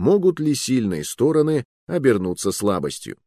могут ли сильные стороны обернуться слабостью.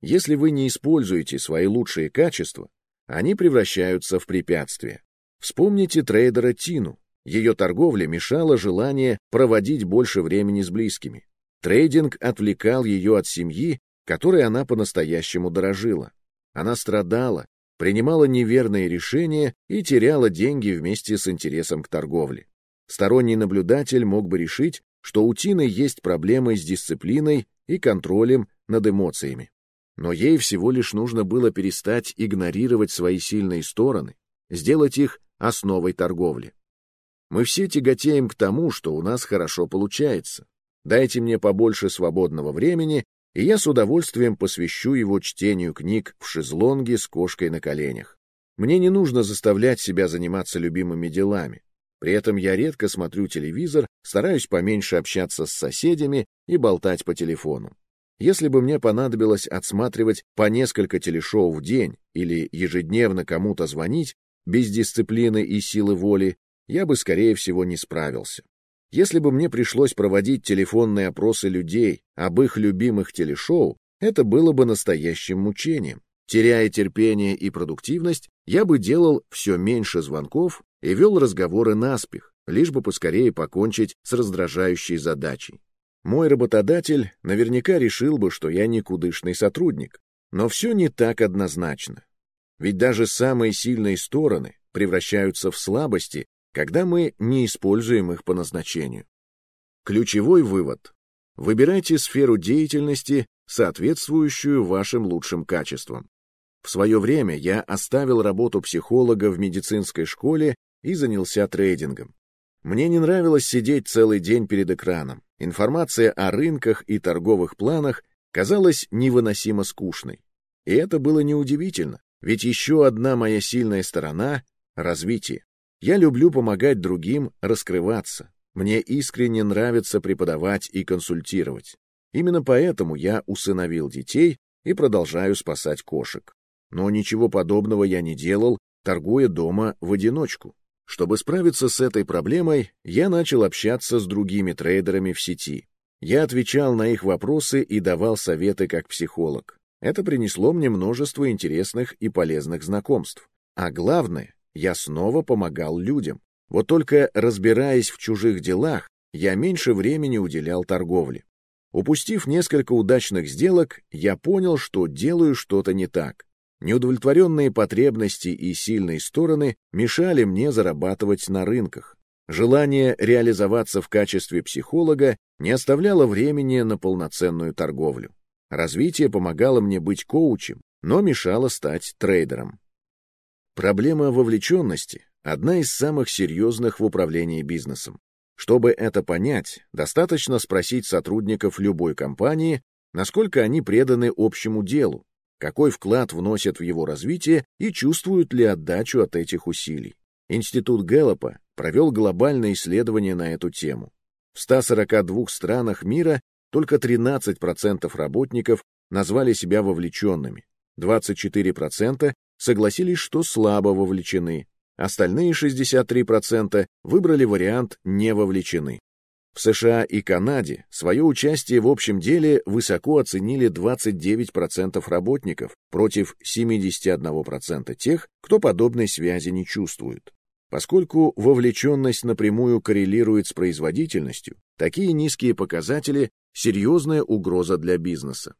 Если вы не используете свои лучшие качества, они превращаются в препятствия. Вспомните трейдера Тину. Ее торговля мешала желание проводить больше времени с близкими. Трейдинг отвлекал ее от семьи, которой она по-настоящему дорожила. Она страдала, принимала неверные решения и теряла деньги вместе с интересом к торговле. Сторонний наблюдатель мог бы решить, что у Тины есть проблемы с дисциплиной и контролем над эмоциями. Но ей всего лишь нужно было перестать игнорировать свои сильные стороны, сделать их основой торговли. Мы все тяготеем к тому, что у нас хорошо получается. Дайте мне побольше свободного времени, и я с удовольствием посвящу его чтению книг в шезлонге с кошкой на коленях. Мне не нужно заставлять себя заниматься любимыми делами. При этом я редко смотрю телевизор, стараюсь поменьше общаться с соседями и болтать по телефону. Если бы мне понадобилось отсматривать по несколько телешоу в день или ежедневно кому-то звонить, без дисциплины и силы воли, я бы, скорее всего, не справился. Если бы мне пришлось проводить телефонные опросы людей об их любимых телешоу, это было бы настоящим мучением. Теряя терпение и продуктивность, я бы делал все меньше звонков и вел разговоры наспех, лишь бы поскорее покончить с раздражающей задачей. Мой работодатель наверняка решил бы, что я никудышный сотрудник. Но все не так однозначно. Ведь даже самые сильные стороны превращаются в слабости, когда мы не используем их по назначению. Ключевой вывод. Выбирайте сферу деятельности, соответствующую вашим лучшим качествам. В свое время я оставил работу психолога в медицинской школе и занялся трейдингом. Мне не нравилось сидеть целый день перед экраном. Информация о рынках и торговых планах казалась невыносимо скучной. И это было неудивительно, ведь еще одна моя сильная сторона — развитие. Я люблю помогать другим раскрываться. Мне искренне нравится преподавать и консультировать. Именно поэтому я усыновил детей и продолжаю спасать кошек. Но ничего подобного я не делал, торгуя дома в одиночку. Чтобы справиться с этой проблемой, я начал общаться с другими трейдерами в сети. Я отвечал на их вопросы и давал советы как психолог. Это принесло мне множество интересных и полезных знакомств. А главное, я снова помогал людям. Вот только разбираясь в чужих делах, я меньше времени уделял торговле. Упустив несколько удачных сделок, я понял, что делаю что-то не так. Неудовлетворенные потребности и сильные стороны мешали мне зарабатывать на рынках. Желание реализоваться в качестве психолога не оставляло времени на полноценную торговлю. Развитие помогало мне быть коучем, но мешало стать трейдером. Проблема вовлеченности – одна из самых серьезных в управлении бизнесом. Чтобы это понять, достаточно спросить сотрудников любой компании, насколько они преданы общему делу, какой вклад вносят в его развитие и чувствуют ли отдачу от этих усилий. Институт Гэллопа провел глобальное исследование на эту тему. В 142 странах мира только 13% работников назвали себя вовлеченными, 24% согласились, что слабо вовлечены, остальные 63% выбрали вариант «не вовлечены». В США и Канаде свое участие в общем деле высоко оценили 29% работников против 71% тех, кто подобной связи не чувствует. Поскольку вовлеченность напрямую коррелирует с производительностью, такие низкие показатели – серьезная угроза для бизнеса.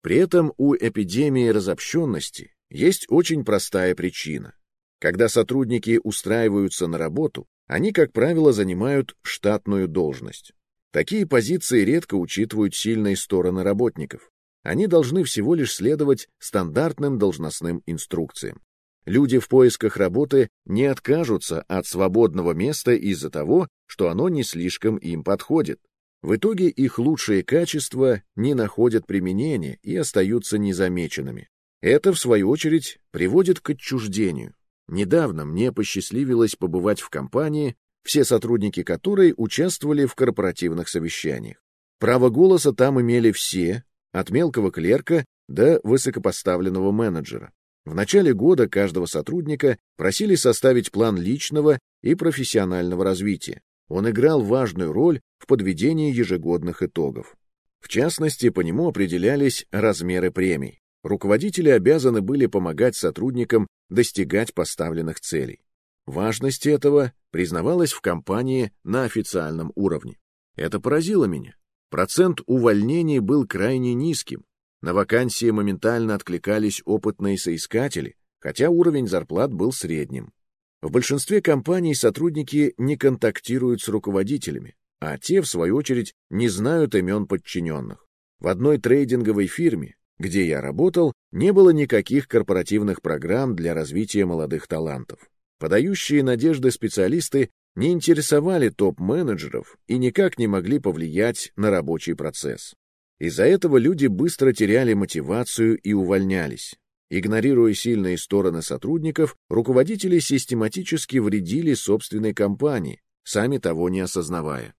При этом у эпидемии разобщенности есть очень простая причина. Когда сотрудники устраиваются на работу, они, как правило, занимают штатную должность. Такие позиции редко учитывают сильные стороны работников. Они должны всего лишь следовать стандартным должностным инструкциям. Люди в поисках работы не откажутся от свободного места из-за того, что оно не слишком им подходит. В итоге их лучшие качества не находят применения и остаются незамеченными. Это, в свою очередь, приводит к отчуждению. Недавно мне посчастливилось побывать в компании, все сотрудники которой участвовали в корпоративных совещаниях. Право голоса там имели все, от мелкого клерка до высокопоставленного менеджера. В начале года каждого сотрудника просили составить план личного и профессионального развития. он играл важную роль в подведении ежегодных итогов. В частности, по нему определялись размеры премий. Руководители обязаны были помогать сотрудникам достигать поставленных целей. Важность этого признавалась в компании на официальном уровне. Это поразило меня. Процент увольнений был крайне низким. На вакансии моментально откликались опытные соискатели, хотя уровень зарплат был средним. В большинстве компаний сотрудники не контактируют с руководителями, а те, в свою очередь, не знают имен подчиненных. В одной трейдинговой фирме, где я работал, не было никаких корпоративных программ для развития молодых талантов. Подающие надежды специалисты не интересовали топ-менеджеров и никак не могли повлиять на рабочий процесс. Из-за этого люди быстро теряли мотивацию и увольнялись. Игнорируя сильные стороны сотрудников, руководители систематически вредили собственной компании, сами того не осознавая.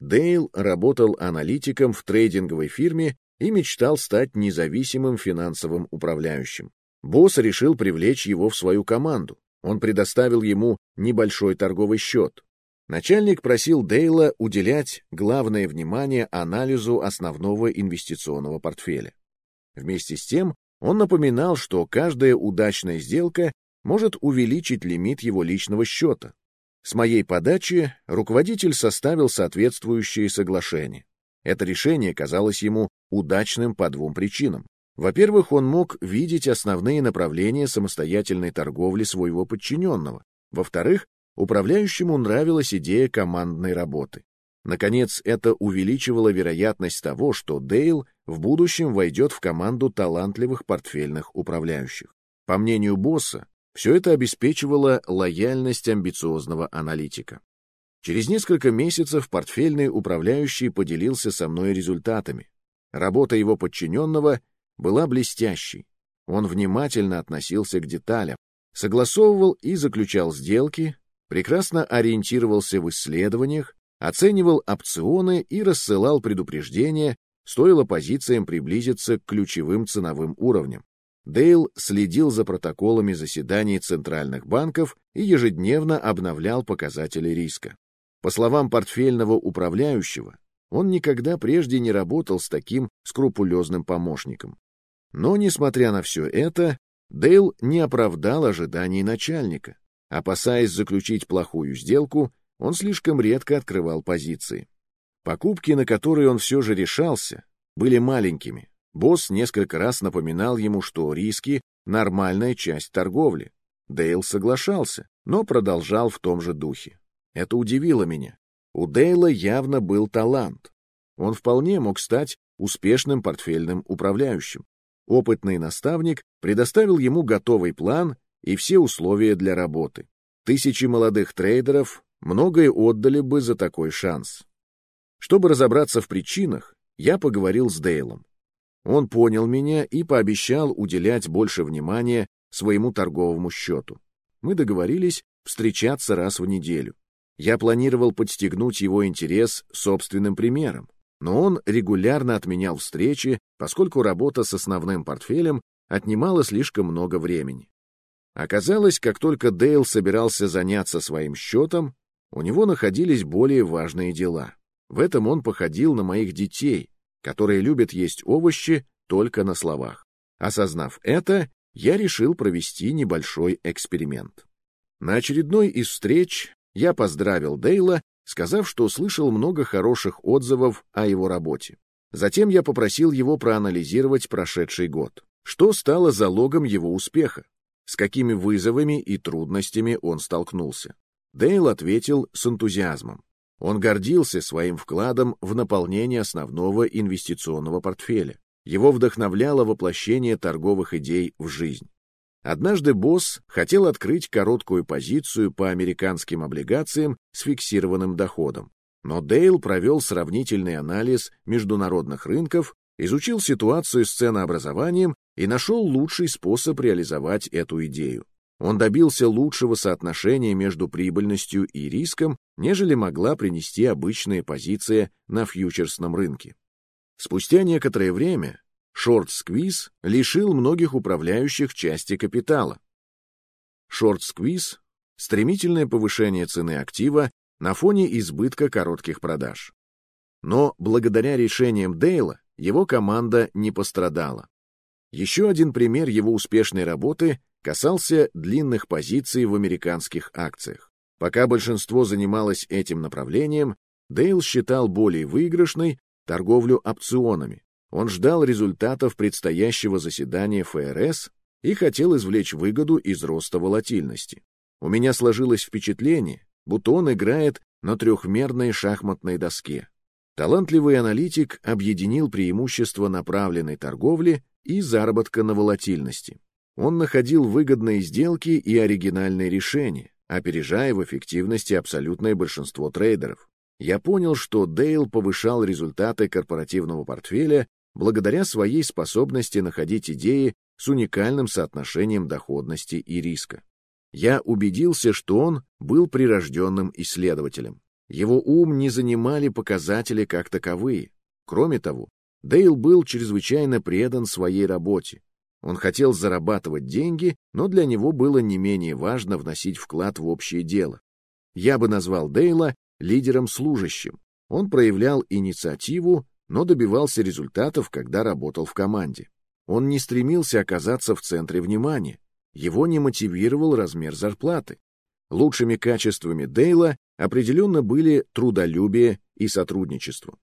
Дейл работал аналитиком в трейдинговой фирме и мечтал стать независимым финансовым управляющим. Босс решил привлечь его в свою команду. Он предоставил ему небольшой торговый счет. Начальник просил Дейла уделять главное внимание анализу основного инвестиционного портфеля. Вместе с тем он напоминал, что каждая удачная сделка может увеличить лимит его личного счета. С моей подачи руководитель составил соответствующие соглашения. Это решение казалось ему удачным по двум причинам. Во-первых, он мог видеть основные направления самостоятельной торговли своего подчиненного. Во-вторых, управляющему нравилась идея командной работы. Наконец, это увеличивало вероятность того, что Дейл в будущем войдет в команду талантливых портфельных управляющих. По мнению босса, все это обеспечивало лояльность амбициозного аналитика. Через несколько месяцев портфельный управляющий поделился со мной результатами. Работа его подчиненного была блестящей. Он внимательно относился к деталям, согласовывал и заключал сделки, прекрасно ориентировался в исследованиях, оценивал опционы и рассылал предупреждения, стоило позициям приблизиться к ключевым ценовым уровням. Дейл следил за протоколами заседаний центральных банков и ежедневно обновлял показатели риска. По словам портфельного управляющего, он никогда прежде не работал с таким скрупулезным помощником. Но, несмотря на все это, Дейл не оправдал ожиданий начальника. Опасаясь заключить плохую сделку, он слишком редко открывал позиции. Покупки, на которые он все же решался, были маленькими. Босс несколько раз напоминал ему, что риски — нормальная часть торговли. Дейл соглашался, но продолжал в том же духе. Это удивило меня. У Дейла явно был талант. Он вполне мог стать успешным портфельным управляющим. Опытный наставник предоставил ему готовый план и все условия для работы. Тысячи молодых трейдеров многое отдали бы за такой шанс. Чтобы разобраться в причинах, я поговорил с Дейлом. Он понял меня и пообещал уделять больше внимания своему торговому счету. Мы договорились встречаться раз в неделю. Я планировал подстегнуть его интерес собственным примером, но он регулярно отменял встречи, поскольку работа с основным портфелем отнимала слишком много времени. Оказалось, как только Дейл собирался заняться своим счетом, у него находились более важные дела. В этом он походил на моих детей, которые любят есть овощи только на словах. Осознав это, я решил провести небольшой эксперимент. На очередной из встреч я поздравил Дейла, сказав, что услышал много хороших отзывов о его работе. Затем я попросил его проанализировать прошедший год. Что стало залогом его успеха? с какими вызовами и трудностями он столкнулся. Дейл ответил с энтузиазмом. Он гордился своим вкладом в наполнение основного инвестиционного портфеля. Его вдохновляло воплощение торговых идей в жизнь. Однажды босс хотел открыть короткую позицию по американским облигациям с фиксированным доходом. Но Дейл провел сравнительный анализ международных рынков, изучил ситуацию с ценообразованием и нашел лучший способ реализовать эту идею. Он добился лучшего соотношения между прибыльностью и риском, нежели могла принести обычная позиция на фьючерсном рынке. Спустя некоторое время шорт-сквиз лишил многих управляющих части капитала. Шорт-сквиз — стремительное повышение цены актива на фоне избытка коротких продаж. Но благодаря решениям Дейла его команда не пострадала. Еще один пример его успешной работы касался длинных позиций в американских акциях. Пока большинство занималось этим направлением, Дейл считал более выигрышной торговлю опционами. Он ждал результатов предстоящего заседания ФРС и хотел извлечь выгоду из роста волатильности. У меня сложилось впечатление, будто он играет на трехмерной шахматной доске. Талантливый аналитик объединил преимущества направленной торговли и заработка на волатильности. Он находил выгодные сделки и оригинальные решения, опережая в эффективности абсолютное большинство трейдеров. Я понял, что Дейл повышал результаты корпоративного портфеля благодаря своей способности находить идеи с уникальным соотношением доходности и риска. Я убедился, что он был прирожденным исследователем. Его ум не занимали показатели как таковые. Кроме того, Дейл был чрезвычайно предан своей работе. Он хотел зарабатывать деньги, но для него было не менее важно вносить вклад в общее дело. Я бы назвал Дейла лидером-служащим. Он проявлял инициативу, но добивался результатов, когда работал в команде. Он не стремился оказаться в центре внимания. Его не мотивировал размер зарплаты. Лучшими качествами Дейла определенно были трудолюбие и сотрудничество.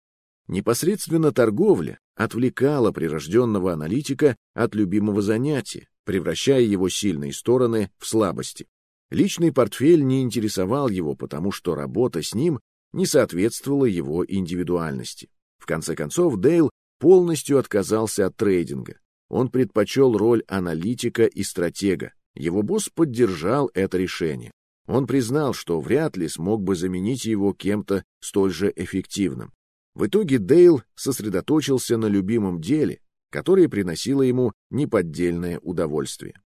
Непосредственно торговля отвлекала прирожденного аналитика от любимого занятия, превращая его сильные стороны в слабости. Личный портфель не интересовал его, потому что работа с ним не соответствовала его индивидуальности. В конце концов, Дейл полностью отказался от трейдинга. Он предпочел роль аналитика и стратега. Его босс поддержал это решение. Он признал, что вряд ли смог бы заменить его кем-то столь же эффективным. В итоге Дейл сосредоточился на любимом деле, которое приносило ему неподдельное удовольствие.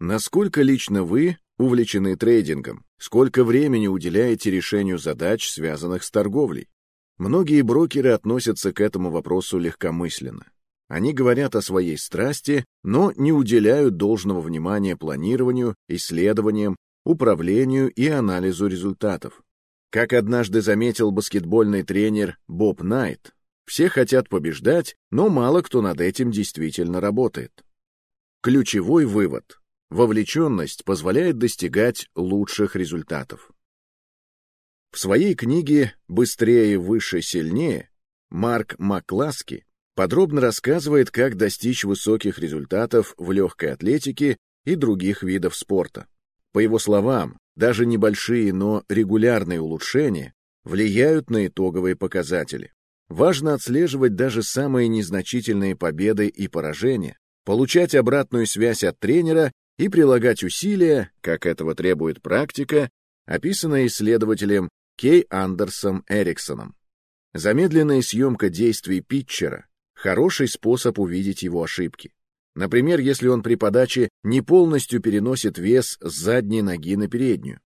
Насколько лично вы увлечены трейдингом? Сколько времени уделяете решению задач, связанных с торговлей? Многие брокеры относятся к этому вопросу легкомысленно. Они говорят о своей страсти, но не уделяют должного внимания планированию, исследованиям, управлению и анализу результатов. Как однажды заметил баскетбольный тренер Боб Найт, все хотят побеждать, но мало кто над этим действительно работает. Ключевой вывод. Вовлеченность позволяет достигать лучших результатов. В своей книге «Быстрее, выше, сильнее» Марк Макласки подробно рассказывает, как достичь высоких результатов в легкой атлетике и других видов спорта. По его словам, даже небольшие, но регулярные улучшения влияют на итоговые показатели. Важно отслеживать даже самые незначительные победы и поражения, получать обратную связь от тренера и прилагать усилия, как этого требует практика, описанная исследователем Кей Андерсом Эриксоном. Замедленная съемка действий питчера – хороший способ увидеть его ошибки. Например, если он при подаче не полностью переносит вес с задней ноги на переднюю.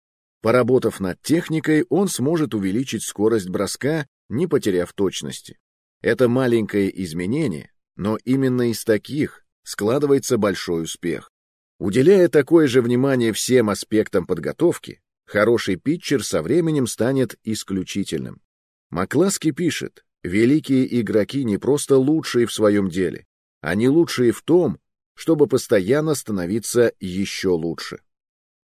Поработав над техникой, он сможет увеличить скорость броска, не потеряв точности. Это маленькое изменение, но именно из таких складывается большой успех. Уделяя такое же внимание всем аспектам подготовки, хороший питчер со временем станет исключительным. Макласки пишет, великие игроки не просто лучшие в своем деле, они лучшие в том, чтобы постоянно становиться еще лучше.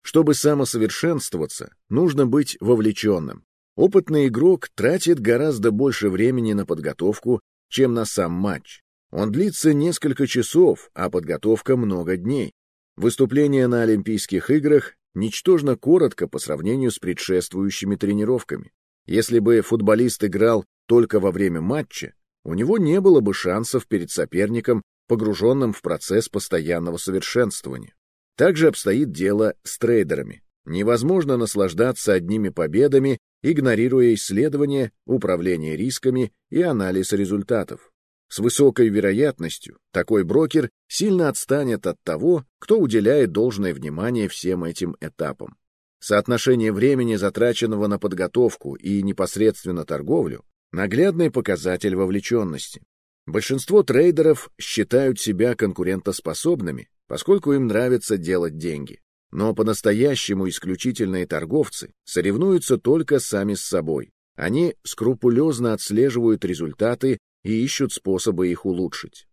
Чтобы самосовершенствоваться, нужно быть вовлеченным. Опытный игрок тратит гораздо больше времени на подготовку, чем на сам матч. Он длится несколько часов, а подготовка много дней. Выступление на Олимпийских играх ничтожно коротко по сравнению с предшествующими тренировками. Если бы футболист играл только во время матча, у него не было бы шансов перед соперником, погруженным в процесс постоянного совершенствования. Также обстоит дело с трейдерами. Невозможно наслаждаться одними победами, игнорируя исследования, управление рисками и анализ результатов. С высокой вероятностью такой брокер сильно отстанет от того, кто уделяет должное внимание всем этим этапам. Соотношение времени, затраченного на подготовку и непосредственно торговлю, Наглядный показатель вовлеченности. Большинство трейдеров считают себя конкурентоспособными, поскольку им нравится делать деньги. Но по-настоящему исключительные торговцы соревнуются только сами с собой. Они скрупулезно отслеживают результаты и ищут способы их улучшить.